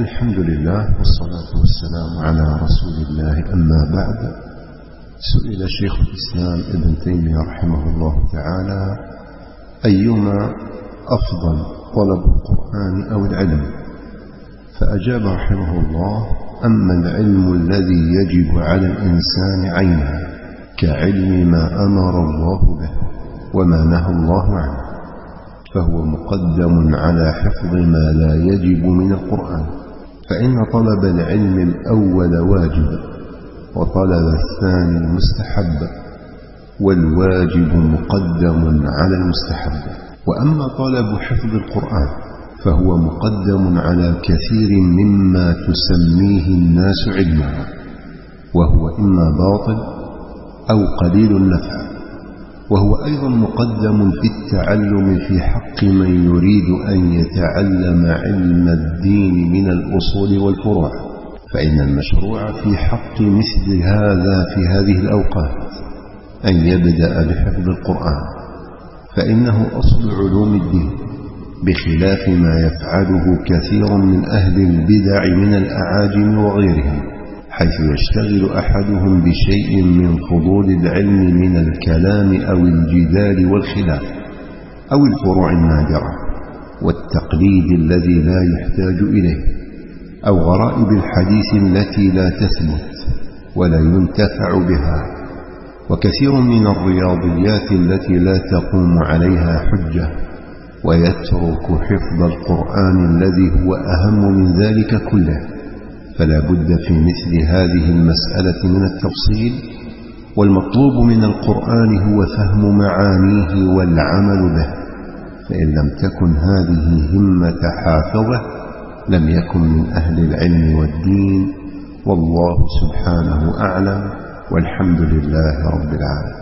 الحمد لله والصلاة والسلام على رسول الله. أما بعد سئل شيخ الإسلام ابن تيمية رحمه الله تعالى أيما أفضل طلب القرآن أو العلم؟ فأجاب رحمه الله أما العلم الذي يجب على الإنسان عينه كعلم ما أمر الله به وما نهى الله عنه فهو مقدم على حفظ ما لا يجب من القرآن. فإن طلب العلم الأول واجب وطلب الثاني مستحب والواجب مقدم على المستحب. وأما طلب حفظ القرآن فهو مقدم على كثير مما تسميه الناس علما وهو إما باطل أو قليل النفع. وهو أيضا مقدم في التعلم في حق من يريد أن يتعلم علم الدين من الأصول والفروع فإن المشروع في حق مثل هذا في هذه الأوقات أن يبدأ بحفظ القرآن فإنه أصل علوم الدين بخلاف ما يفعله كثير من أهل البدع من الأعاجم وغيرهم. حيث يشتغل أحدهم بشيء من فضول العلم من الكلام أو الجدال والخلاف أو الفروع النادرة والتقليد الذي لا يحتاج إليه أو غرائب الحديث التي لا تثبت ولا ينتفع بها وكثير من الرياضيات التي لا تقوم عليها حجة ويترك حفظ القرآن الذي هو أهم من ذلك كله فلا بد في مثل هذه المسألة من التفصيل والمطلوب من القرآن هو فهم معانيه والعمل به فإن لم تكن هذه همة حافظة لم يكن من أهل العلم والدين والله سبحانه أعلم والحمد لله رب العالمين.